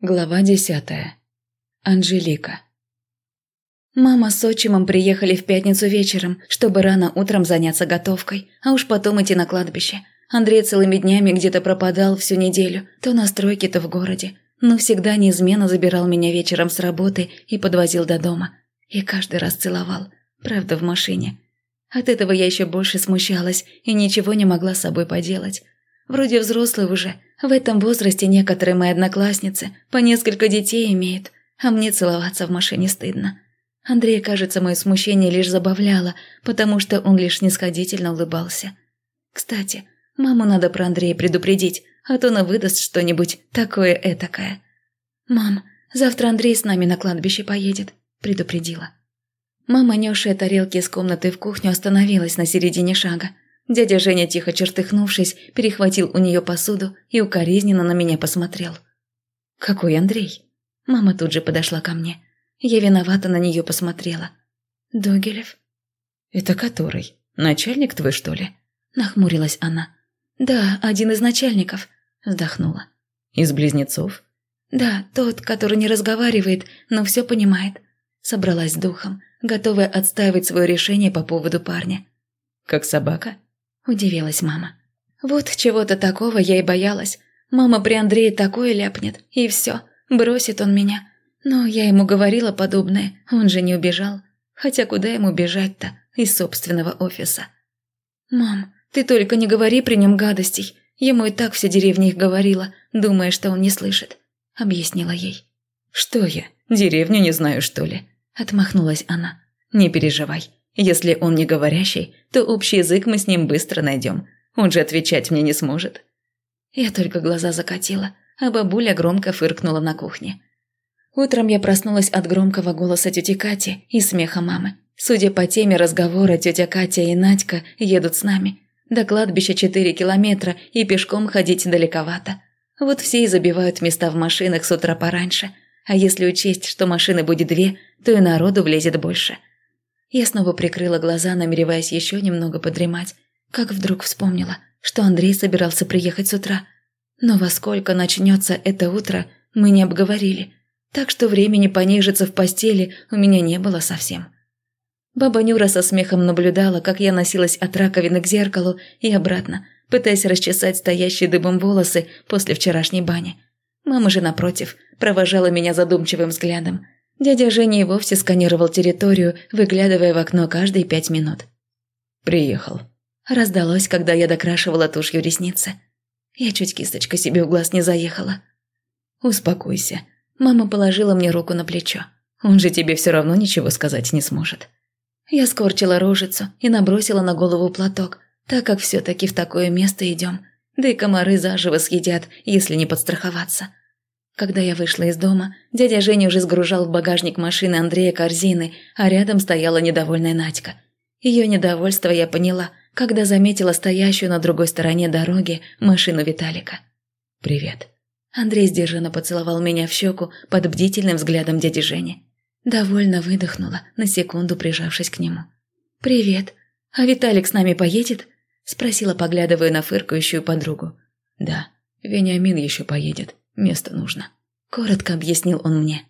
Глава десятая. Анжелика. Мама с отчимом приехали в пятницу вечером, чтобы рано утром заняться готовкой, а уж потом идти на кладбище. Андрей целыми днями где-то пропадал всю неделю, то на стройке, то в городе, но всегда неизменно забирал меня вечером с работы и подвозил до дома. И каждый раз целовал, правда, в машине. От этого я еще больше смущалась и ничего не могла с собой поделать. Вроде взрослый уже – в этом возрасте некоторые мои одноклассницы по несколько детей имеют, а мне целоваться в машине стыдно. Андрей, кажется, мое смущение лишь забавляло, потому что он лишь нисходительно улыбался. Кстати, маму надо про Андрея предупредить, а то она выдаст что-нибудь такое этакое. «Мам, завтра Андрей с нами на кладбище поедет», – предупредила. Мама, несшая тарелки из комнаты в кухню, остановилась на середине шага. Дядя Женя, тихо чертыхнувшись, перехватил у нее посуду и укоризненно на меня посмотрел. «Какой Андрей?» Мама тут же подошла ко мне. Я виновата на нее посмотрела. «Догилев?» «Это который? Начальник твой, что ли?» Нахмурилась она. «Да, один из начальников», вздохнула. «Из близнецов?» «Да, тот, который не разговаривает, но все понимает». Собралась с духом, готовая отстаивать свое решение по поводу парня. «Как собака?» Удивилась мама. Вот чего-то такого я и боялась. Мама при Андрее такое ляпнет, и все, бросит он меня. Но я ему говорила подобное, он же не убежал. Хотя куда ему бежать-то из собственного офиса? «Мам, ты только не говори при нем гадостей. Ему и так вся деревня их говорила, думая, что он не слышит», — объяснила ей. «Что я, деревню не знаю, что ли?» — отмахнулась она. «Не переживай, если он не говорящий, то общий язык мы с ним быстро найдем. Он же отвечать мне не сможет. Я только глаза закатила, а бабуля громко фыркнула на кухне. Утром я проснулась от громкого голоса тети Кати и смеха мамы. Судя по теме разговора, тетя Катя и Надька едут с нами. До кладбища четыре километра, и пешком ходить далековато. Вот все и забивают места в машинах с утра пораньше. А если учесть, что машины будет две, то и народу влезет больше. Я снова прикрыла глаза, намереваясь еще немного подремать, как вдруг вспомнила, что Андрей собирался приехать с утра. Но во сколько начнется это утро, мы не обговорили, так что времени понежиться в постели у меня не было совсем. Баба Нюра со смехом наблюдала, как я носилась от раковины к зеркалу и обратно, пытаясь расчесать стоящие дыбом волосы после вчерашней бани. Мама же, напротив, провожала меня задумчивым взглядом – Дядя Женя и вовсе сканировал территорию, выглядывая в окно каждые пять минут. «Приехал». Раздалось, когда я докрашивала тушью ресницы. Я чуть кисточка себе в глаз не заехала. «Успокойся». Мама положила мне руку на плечо. «Он же тебе все равно ничего сказать не сможет». Я скорчила рожицу и набросила на голову платок, так как все-таки в такое место идем. Да и комары заживо съедят, если не подстраховаться. Когда я вышла из дома, дядя Женя уже сгружал в багажник машины Андрея корзины, а рядом стояла недовольная Надька. Ее недовольство я поняла, когда заметила стоящую на другой стороне дороги машину Виталика. «Привет». Андрей сдержанно поцеловал меня в щеку под бдительным взглядом дяди Жени. Довольно выдохнула, на секунду прижавшись к нему. «Привет. А Виталик с нами поедет?» – спросила, поглядывая на фыркающую подругу. «Да, Вениамин еще поедет. Место нужно», – коротко объяснил он мне.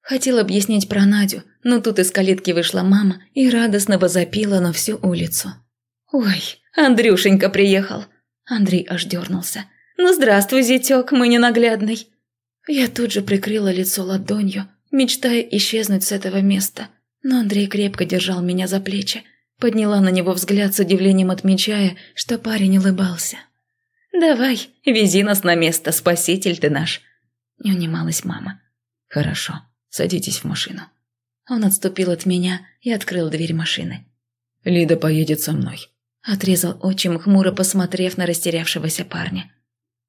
Хотел объяснить про Надю, но тут из калитки вышла мама и радостно возопила на всю улицу. «Ой, Андрюшенька приехал!» Андрей аж дернулся. «Ну здравствуй, зятек, мой ненаглядный!» Я тут же прикрыла лицо ладонью, мечтая исчезнуть с этого места. Но Андрей крепко держал меня за плечи. Подняла на него взгляд с удивлением, отмечая, что парень улыбался. «Давай, вези нас на место, спаситель ты наш!» Не унималась мама. «Хорошо, садитесь в машину». Он отступил от меня и открыл дверь машины. «Лида поедет со мной», – отрезал отчим, хмуро посмотрев на растерявшегося парня.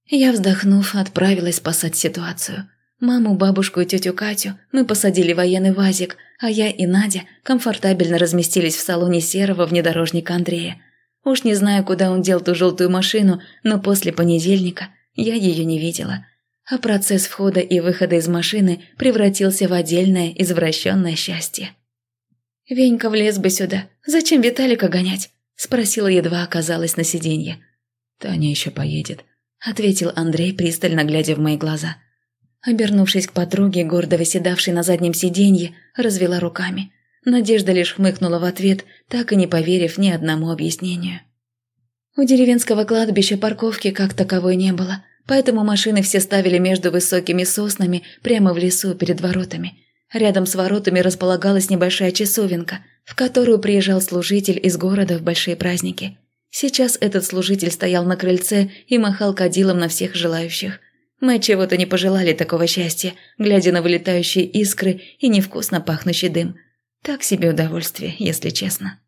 Я, вздохнув, отправилась спасать ситуацию. Маму, бабушку и тетю Катю мы посадили в военный вазик, а я и Надя комфортабельно разместились в салоне серого внедорожника Андрея – Уж не знаю, куда он дел ту желтую машину, но после понедельника я ее не видела. А процесс входа и выхода из машины превратился в отдельное извращенное счастье. «Венька влез бы сюда. Зачем Виталика гонять?» – спросила, едва оказалась на сиденье. «Таня еще поедет», – ответил Андрей, пристально глядя в мои глаза. Обернувшись к подруге, гордо выседавшей на заднем сиденье, развела руками. Надежда лишь хмыкнула в ответ, так и не поверив ни одному объяснению. У деревенского кладбища парковки как таковой не было, поэтому машины все ставили между высокими соснами прямо в лесу перед воротами. Рядом с воротами располагалась небольшая часовенка, в которую приезжал служитель из города в большие праздники. Сейчас этот служитель стоял на крыльце и махал кадилом на всех желающих. Мы чего-то не пожелали такого счастья, глядя на вылетающие искры и невкусно пахнущий дым. Так себе удовольствие, если честно.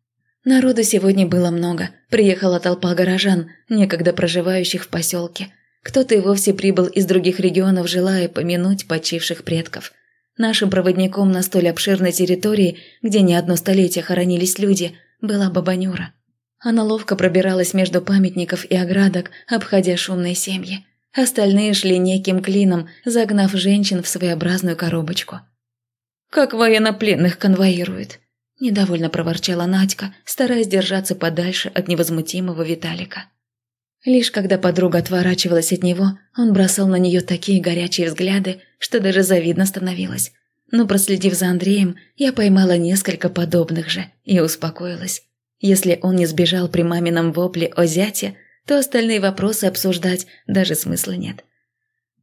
Народу сегодня было много. Приехала толпа горожан, некогда проживающих в поселке. Кто-то и вовсе прибыл из других регионов, желая помянуть почивших предков. Нашим проводником на столь обширной территории, где не одно столетие хоронились люди, была Бабанюра. Она ловко пробиралась между памятников и оградок, обходя шумные семьи. Остальные шли неким клином, загнав женщин в своеобразную коробочку. «Как военнопленных конвоируют!» – недовольно проворчала Надька, стараясь держаться подальше от невозмутимого Виталика. Лишь когда подруга отворачивалась от него, он бросал на нее такие горячие взгляды, что даже завидно становилось. Но проследив за Андреем, я поймала несколько подобных же и успокоилась. Если он не сбежал при мамином вопле о зяте, то остальные вопросы обсуждать даже смысла нет.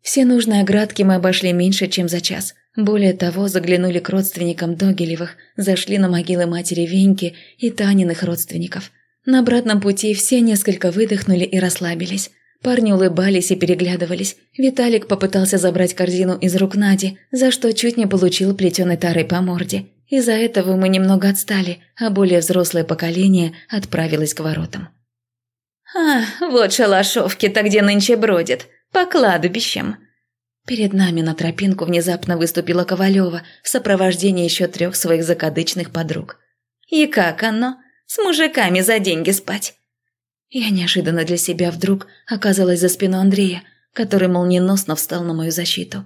Все нужные оградки мы обошли меньше, чем за час. Более того, заглянули к родственникам Догилевых, зашли на могилы матери Веньки и Таниных родственников. На обратном пути все несколько выдохнули и расслабились. Парни улыбались и переглядывались. Виталик попытался забрать корзину из рук Нади, за что чуть не получил плетеной тарой по морде. Из-за этого мы немного отстали, а более взрослое поколение отправилось к воротам. «А, вот шалашовки-то где нынче бродят, по кладбищам». Перед нами на тропинку внезапно выступила Ковалева в сопровождении еще трех своих закадычных подруг. «И как оно? С мужиками за деньги спать?» Я неожиданно для себя вдруг оказалась за спиной Андрея, который молниеносно встал на мою защиту.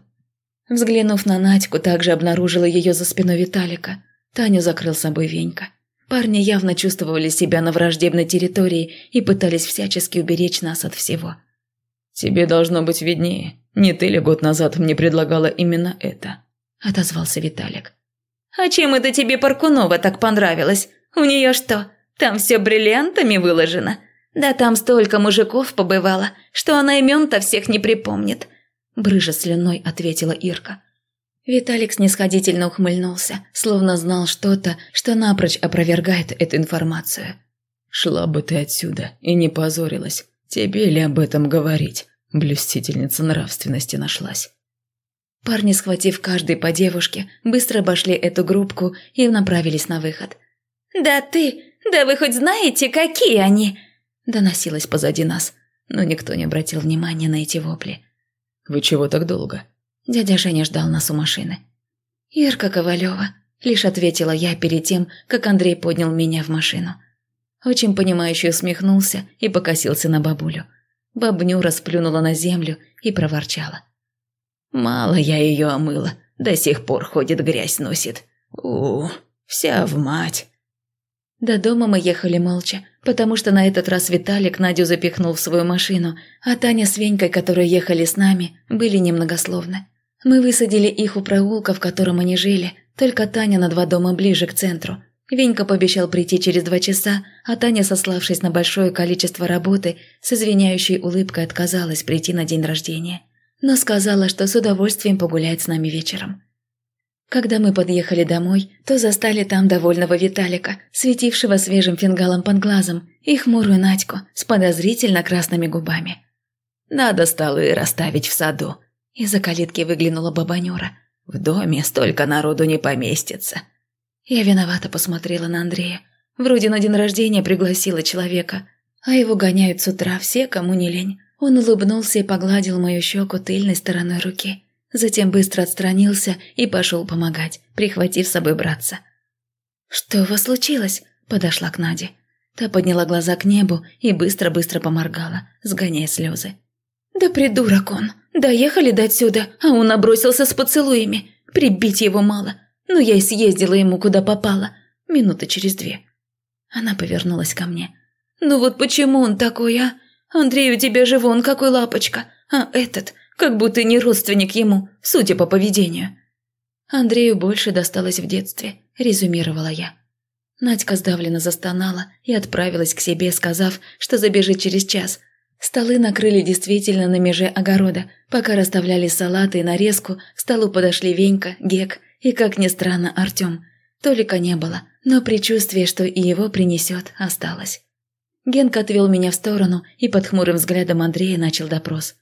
Взглянув на Надьку, также обнаружила ее за спиной Виталика. Таню закрыл собой Венька. Парни явно чувствовали себя на враждебной территории и пытались всячески уберечь нас от всего. «Тебе должно быть виднее. Не ты ли год назад мне предлагала именно это?» – отозвался Виталик. «А чем это тебе Паркунова так понравилось? У нее что, там все бриллиантами выложено? Да там столько мужиков побывало, что она имен-то всех не припомнит», – брыжа слюной ответила Ирка. Виталик снисходительно ухмыльнулся, словно знал что-то, что напрочь опровергает эту информацию. «Шла бы ты отсюда и не позорилась. Тебе ли об этом говорить? Блюстительница нравственности нашлась». Парни, схватив каждый по девушке, быстро обошли эту группку и направились на выход. «Да ты! Да вы хоть знаете, какие они?» Доносилось позади нас, но никто не обратил внимания на эти вопли. «Вы чего так долго?» Дядя Женя ждал нас у машины. «Ирка Ковалева», – лишь ответила я перед тем, как Андрей поднял меня в машину. Очень понимающе усмехнулся и покосился на бабулю. Бабню расплюнула на землю и проворчала. «Мало я ее омыла, до сих пор ходит грязь носит. У, вся в мать». До дома мы ехали молча, потому что на этот раз Виталик Надю запихнул в свою машину, а Таня с Венькой, которые ехали с нами, были немногословны. Мы высадили их у проулка, в котором они жили, только Таня на два дома ближе к центру. Венька пообещал прийти через два часа, а Таня, сославшись на большое количество работы, с извиняющей улыбкой отказалась прийти на день рождения. Но сказала, что с удовольствием погуляет с нами вечером. Когда мы подъехали домой, то застали там довольного Виталика, светившего свежим фингалом под глазом, и хмурую Надьку с подозрительно красными губами. «Надо столы расставить в саду», из-за калитки выглянула бабанюра. «В доме столько народу не поместится». Я виновато посмотрела на Андрея. Вроде на день рождения пригласила человека, а его гоняют с утра все, кому не лень. Он улыбнулся и погладил мою щеку тыльной стороной руки. Затем быстро отстранился и пошел помогать, прихватив с собой братца. «Что у вас случилось?» – подошла к Наде. Та подняла глаза к небу и быстро-быстро поморгала, сгоняя слезы. «Да придурок он! Доехали до отсюда, а он набросился с поцелуями. Прибить его мало. Но я и съездила ему куда попало. Минуты через две». Она повернулась ко мне. «Ну вот почему он такой, а? Андрей у тебя же вон какой лапочка, а этот как будто не родственник ему, судя по поведению. Андрею больше досталось в детстве, резюмировала я. Надька сдавленно застонала и отправилась к себе, сказав, что забежит через час. Столы накрыли действительно на меже огорода. Пока расставляли салаты и нарезку, к столу подошли Венька, Гек и, как ни странно, Артем. Толика не было, но предчувствие, что и его принесет, осталось. Генка отвел меня в сторону и под хмурым взглядом Андрея начал допрос.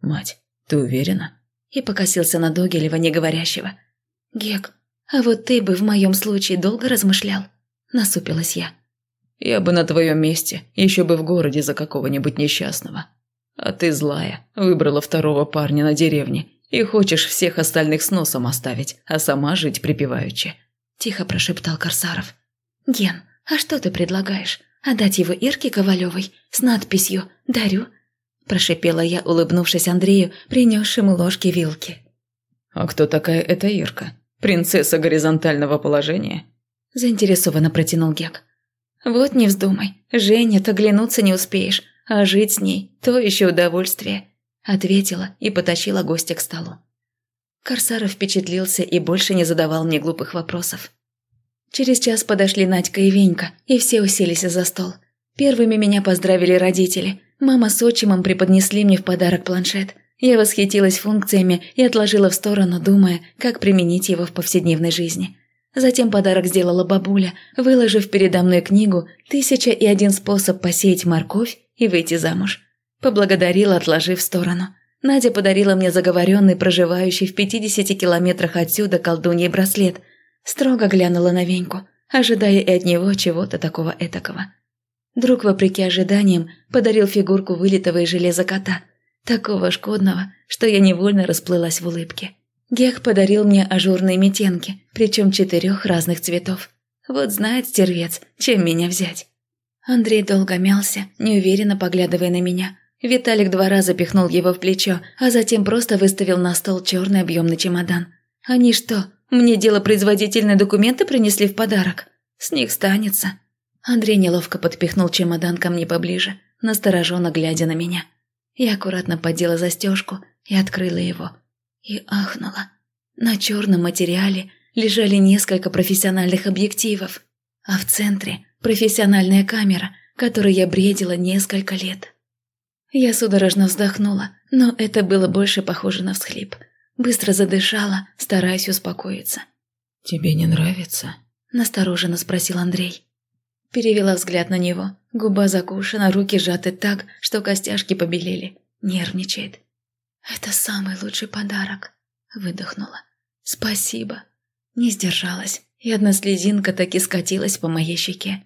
«Мать, ты уверена?» И покосился на Догилева, не говорящего. «Гек, а вот ты бы в моем случае долго размышлял?» Насупилась я. «Я бы на твоем месте еще бы в городе за какого-нибудь несчастного. А ты злая, выбрала второго парня на деревне и хочешь всех остальных с носом оставить, а сама жить припеваючи», – тихо прошептал Корсаров. «Ген, а что ты предлагаешь? Отдать его Ирке Ковалевой с надписью «Дарю»?» – прошепела я, улыбнувшись Андрею, принесшему ложки-вилки. «А кто такая эта Ирка? Принцесса горизонтального положения?» – заинтересованно протянул Гек. «Вот не вздумай, Женя-то глянуться не успеешь, а жить с ней – то еще удовольствие», – ответила и потащила гостя к столу. Корсаров впечатлился и больше не задавал мне глупых вопросов. Через час подошли Надька и Венька, и все уселись за стол. Первыми меня поздравили родители. Мама с отчимом преподнесли мне в подарок планшет. Я восхитилась функциями и отложила в сторону, думая, как применить его в повседневной жизни. Затем подарок сделала бабуля, выложив передо мной книгу «Тысяча и один способ посеять морковь и выйти замуж». Поблагодарила, отложив в сторону. Надя подарила мне заговоренный, проживающий в 50 километрах отсюда колдуньей браслет. Строго глянула на Веньку, ожидая и от него чего-то такого этакого. Друг, вопреки ожиданиям, подарил фигурку вылитого из железа кота, такого шкодного, что я невольно расплылась в улыбке. Гех подарил мне ажурные метенки, причем четырех разных цветов. Вот знает стервец, чем меня взять. Андрей долго мялся, неуверенно поглядывая на меня. Виталик два раза пихнул его в плечо, а затем просто выставил на стол черный объемный чемодан. Они что, мне делопроизводительные документы принесли в подарок? С них станется. Андрей неловко подпихнул чемодан ко мне поближе, настороженно глядя на меня. Я аккуратно подела застежку и открыла его и ахнула. На черном материале лежали несколько профессиональных объективов, а в центре профессиональная камера, которой я бредила несколько лет. Я судорожно вздохнула, но это было больше похоже на всхлип. Быстро задышала, стараясь успокоиться. «Тебе не нравится?» – настороженно спросил Андрей. Перевела взгляд на него. Губа закушена, руки сжаты так, что костяшки побелели. Нервничает. «Это самый лучший подарок», – выдохнула. «Спасибо». Не сдержалась, и одна слезинка таки скатилась по моей щеке.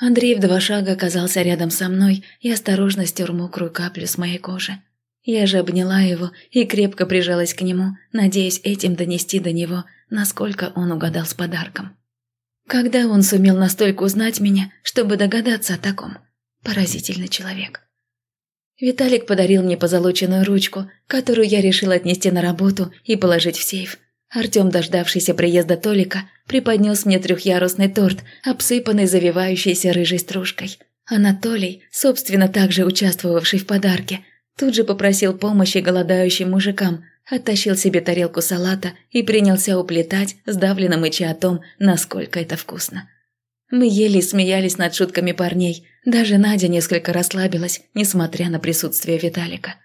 Андрей в два шага оказался рядом со мной и осторожно стер мокрую каплю с моей кожи. Я же обняла его и крепко прижалась к нему, надеясь этим донести до него, насколько он угадал с подарком. Когда он сумел настолько узнать меня, чтобы догадаться о таком? Поразительный человек. Виталик подарил мне позолоченную ручку, которую я решил отнести на работу и положить в сейф. Артем, дождавшийся приезда Толика, преподнес мне трехъярусный торт, обсыпанный завивающейся рыжей стружкой. Анатолий, собственно, также участвовавший в подарке, тут же попросил помощи голодающим мужикам, оттащил себе тарелку салата и принялся уплетать, сдавленно мыча о том, насколько это вкусно. Мы ели и смеялись над шутками парней. Даже Надя несколько расслабилась, несмотря на присутствие Виталика.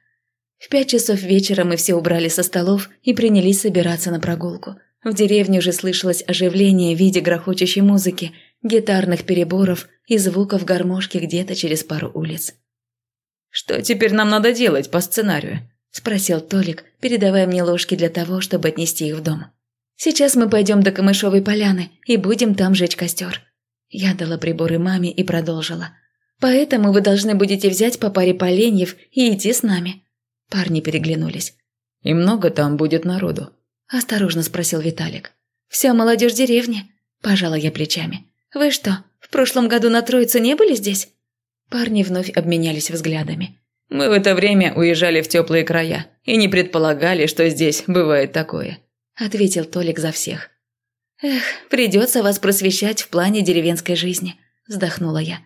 В пять часов вечера мы все убрали со столов и принялись собираться на прогулку. В деревне уже слышалось оживление в виде грохочущей музыки, гитарных переборов и звуков гармошки где-то через пару улиц. «Что теперь нам надо делать по сценарию?» – спросил Толик, передавая мне ложки для того, чтобы отнести их в дом. «Сейчас мы пойдем до Камышовой поляны и будем там жечь костер. Я дала приборы маме и продолжила. «Поэтому вы должны будете взять по паре поленьев и идти с нами». Парни переглянулись. «И много там будет народу?» Осторожно спросил Виталик. «Вся молодежь деревни?» Пожала я плечами. «Вы что, в прошлом году на Троицу не были здесь?» Парни вновь обменялись взглядами. «Мы в это время уезжали в теплые края и не предполагали, что здесь бывает такое», ответил Толик за всех. «Эх, придется вас просвещать в плане деревенской жизни», – вздохнула я.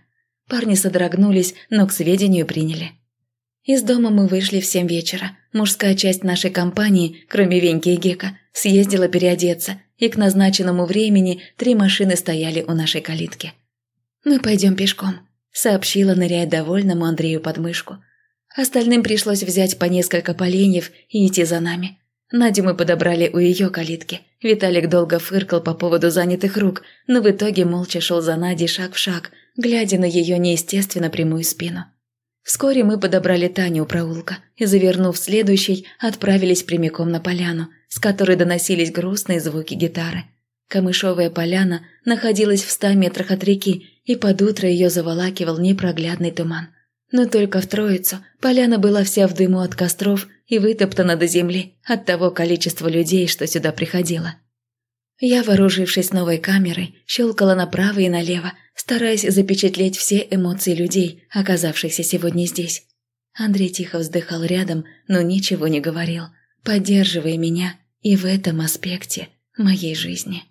Парни содрогнулись, но к сведению приняли. Из дома мы вышли в семь вечера. Мужская часть нашей компании, кроме Веньки и Гека, съездила переодеться, и к назначенному времени три машины стояли у нашей калитки. «Мы пойдем пешком», – сообщила, ныряя довольному Андрею под мышку. Остальным пришлось взять по несколько поленьев и идти за нами. Надю мы подобрали у ее калитки. Виталик долго фыркал по поводу занятых рук, но в итоге молча шел за Надей шаг в шаг, глядя на ее неестественно прямую спину. Вскоре мы подобрали Таню у проулка и, завернув следующий, отправились прямиком на поляну, с которой доносились грустные звуки гитары. Камышовая поляна находилась в ста метрах от реки, и под утро ее заволакивал непроглядный туман. Но только в Троицу поляна была вся в дыму от костров и вытоптана до земли от того количества людей, что сюда приходило. Я, вооружившись новой камерой, щелкала направо и налево, стараясь запечатлеть все эмоции людей, оказавшихся сегодня здесь. Андрей тихо вздыхал рядом, но ничего не говорил, поддерживая меня и в этом аспекте моей жизни.